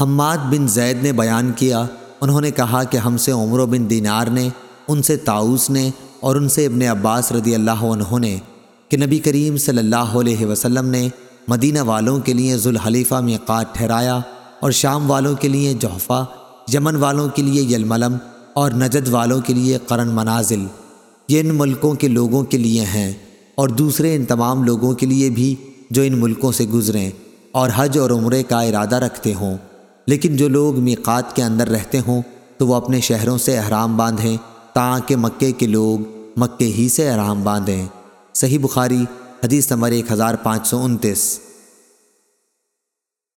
حماد بن زید نے بیان کیا، انہوں نے کہا کہ ہم سے عمر بن دینار نے، ان سے تاؤس نے اور ان سے ابن عباس رضی اللہ عنہ نے کہ نبی کریم صلی اللہ علیہ وسلم نے مدینہ والوں کے لیے ذوالحلیفہ میقات ٹھہرایا اور شام والوں کے لیے جوحفہ یمن والوں کے لیے یلملم اور نجد والوں کے لیے قرن منازل۔ یہ ان ملکوں کے لوگوں کے لیے ہیں اور دوسرے ان تمام لوگوں کے لیے بھی جو ان ملکوں سے گزریں اور حج اور عمرے کا ارادہ رکھتے ہوں۔ لیکن جو لوگ میقات کے اندر رہتے ہوں، تو وہ اپنے شہروں سے احرام باندھیں، تاکہ مکے کے لوگ مکے ہی سے احرام باندھیں۔ صحیح بخاری، حدیث نمبر ایک ہزار پانچ سو انتیس۔